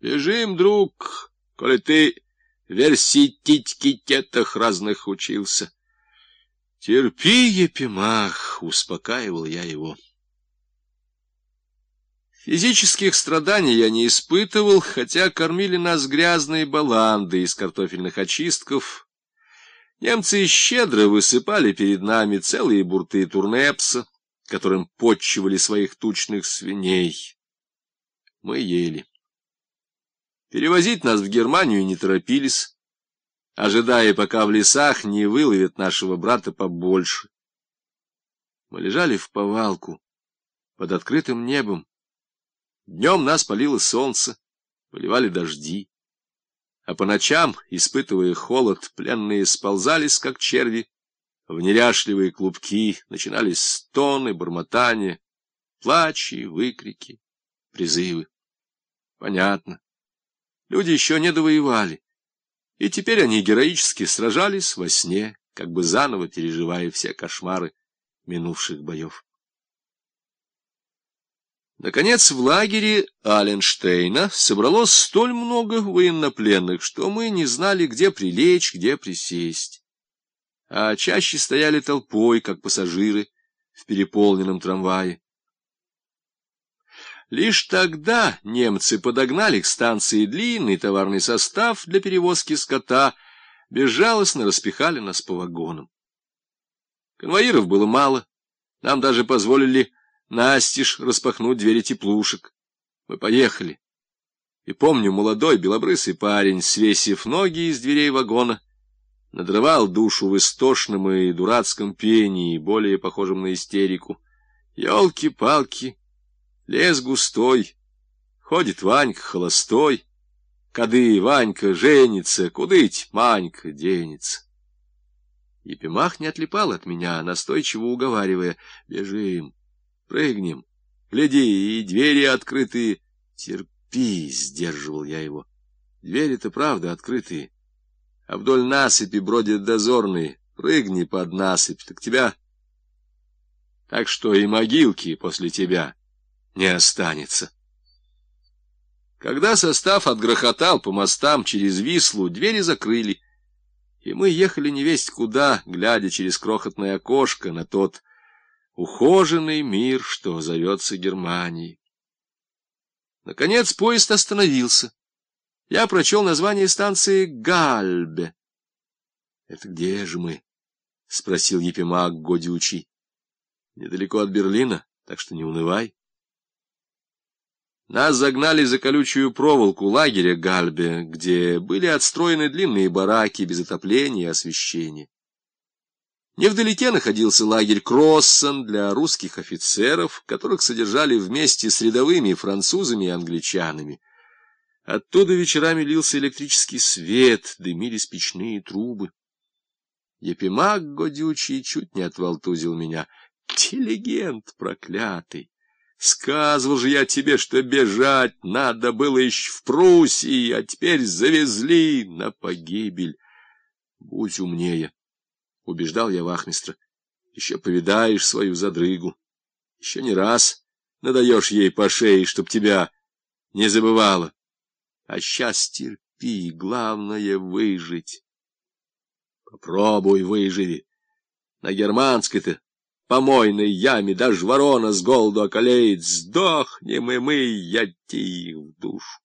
Бежим, друг, коли ты в версититькетах разных учился. Терпи, Епимах, успокаивал я его. Физических страданий я не испытывал, хотя кормили нас грязные баланды из картофельных очистков. Немцы щедро высыпали перед нами целые бурты турнепса, которым подчивали своих тучных свиней. Мы ели. Перевозить нас в Германию не торопились, ожидая, пока в лесах не выловят нашего брата побольше. Мы лежали в повалку под открытым небом. Днем нас палило солнце, поливали дожди. А по ночам, испытывая холод, пленные сползались, как черви, в неряшливые клубки, начинались стоны, бормотания, плачи, выкрики, призывы. Понятно. Люди еще не довоевали. И теперь они героически сражались во сне, как бы заново переживая все кошмары минувших боев. Наконец, в лагере Аленштейна собралось столь много военнопленных, что мы не знали, где прилечь, где присесть. А чаще стояли толпой, как пассажиры в переполненном трамвае. Лишь тогда немцы подогнали к станции длинный товарный состав для перевозки скота, безжалостно распихали нас по вагонам. Конвоиров было мало, нам даже позволили настежь распахнуть двери теплушек. Мы поехали. И помню, молодой белобрысый парень, свесив ноги из дверей вагона, надрывал душу в истошном и дурацком пении, более похожем на истерику. Ёлки-палки! Лес густой, ходит Ванька холостой, Кады Ванька женится, кудыть Манька денется. Епимах не отлипал от меня, настойчиво уговаривая, бежим, прыгнем, гляди, и двери открытые. Терпи, сдерживал я его. Двери-то правда открытые, а вдоль насыпи бродят дозорные. Прыгни под насыпь, так тебя... Так что и могилки после тебя не останется. Когда состав отгрохотал по мостам через Вислу, двери закрыли, и мы ехали невесть куда, глядя через крохотное окошко на тот ухоженный мир, что зовется Германией. Наконец поезд остановился. Я прочел название станции Гальбе. — Это где же мы? — спросил Епимак Годючий. — Недалеко от Берлина, так что не унывай. Нас загнали за колючую проволоку лагеря Гальбе, где были отстроены длинные бараки без отопления и освещения. Невдалеке находился лагерь Кроссон для русских офицеров, которых содержали вместе с рядовыми французами и англичанами. Оттуда вечерами лился электрический свет, дымились печные трубы. Епимак Годючий чуть не отвалтузил меня. Интеллигент проклятый! Сказывал же я тебе, что бежать надо было еще в Пруссии, а теперь завезли на погибель. Будь умнее, — убеждал я вахмистра. Еще повидаешь свою задрыгу. Еще не раз надаешь ей по шее, чтоб тебя не забывала. А сейчас терпи, главное — выжить. Попробуй выживи. На германской-то помойной яме даже ворона с голоду околеет. Сдохнем и мы, я в душу.